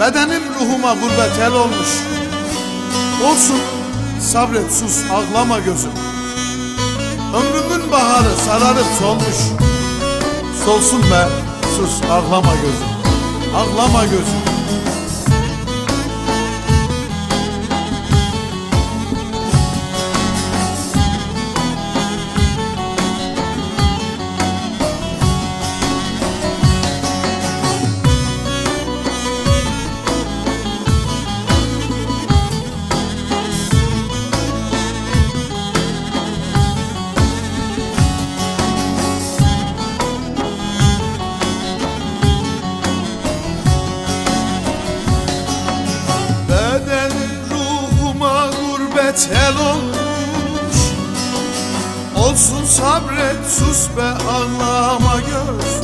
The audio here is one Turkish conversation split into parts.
Bedenim ruhuma gurbet el olmuş. Olsun sabret sus ağlama gözüm. Ömrümün baharı sararıp solmuş. Solsun be sus ağlama gözüm. Ağlama gözüm gurbet el olmuş. Olsun sabret sus be ağlama göz.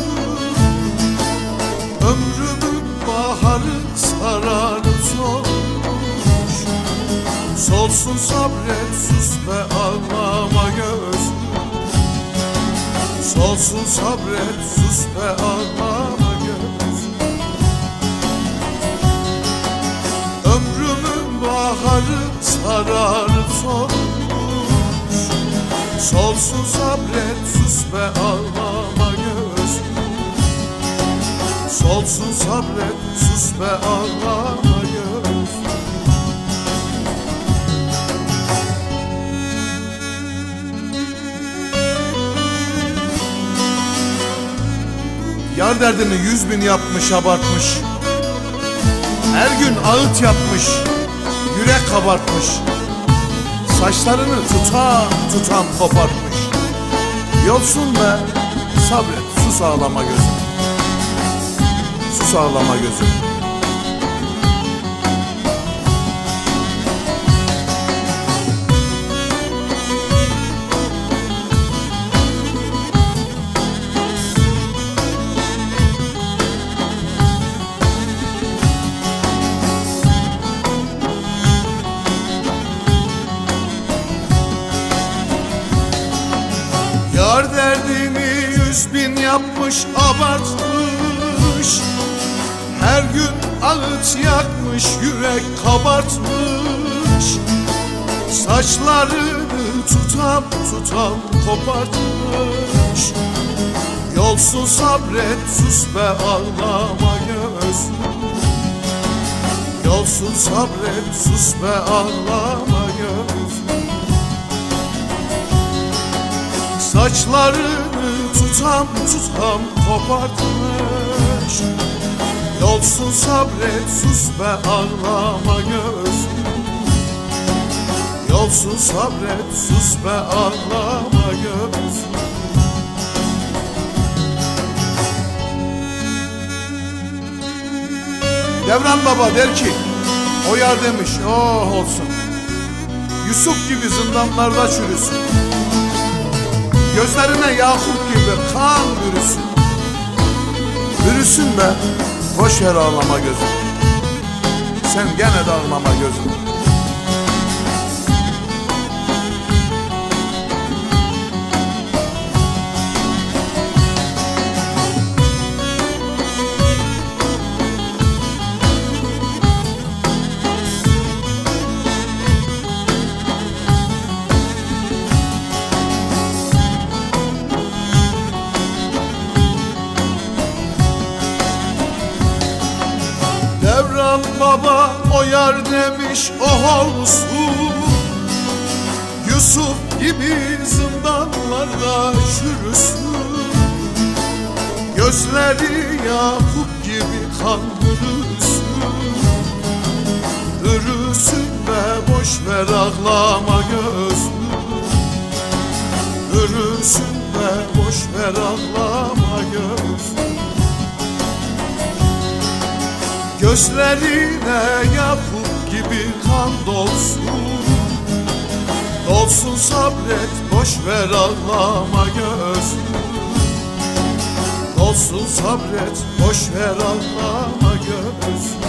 Ömrümün baharı sararıp solmuş Solsun sabret sus be ağlama göz. Solsun sabret sus be ağlama sararıp solmuş Solsun sabret sus be ağlama göz. Solsun sabret sus be ağlama göz. Yar derdini yüz bin yapmış abartmış. Her gün ağıt yapmış, yürek kabartmış Saçlarını tutan tutan kopartmış Yolsun be, sabret, sus ağlama gözüm. Sus ağlama gözüm bin yapmış abartmış. Her gün ağıt yakmış yürek kabartmış. Saçlarını tutam tutam kopartmış. Yolsuz sabret sus be ağlama göz. Yolsuz sabret sus be ağlama göz. Saçlarını tutam tutam kopartmış. Yolsun sabret sus be ağlama göz. Yolsun sabret sus be ağlama göz. Devran baba der ki o yar demiş oh olsun. Yusuf gibi zindanlarda çürüsün Gözlerine Yakup gibi kan bürüsün. Bürüsün be Boş ver ağlama gözüm. Sen gene de ağlama gözüm Devran baba o yar demiş oh olsun Yusuf gibi zindanlarda çürüsün. Gözleri Yakup gibi kan bürüsün Bürüsün ve boş ver ağlama gözüm Bürüsün ve boş ver ağlama Gözlerine Yakup gibi kan dolsun. Dolsun sabret boş ver ağlama göz. Dolsun sabret boş ver ağlama göz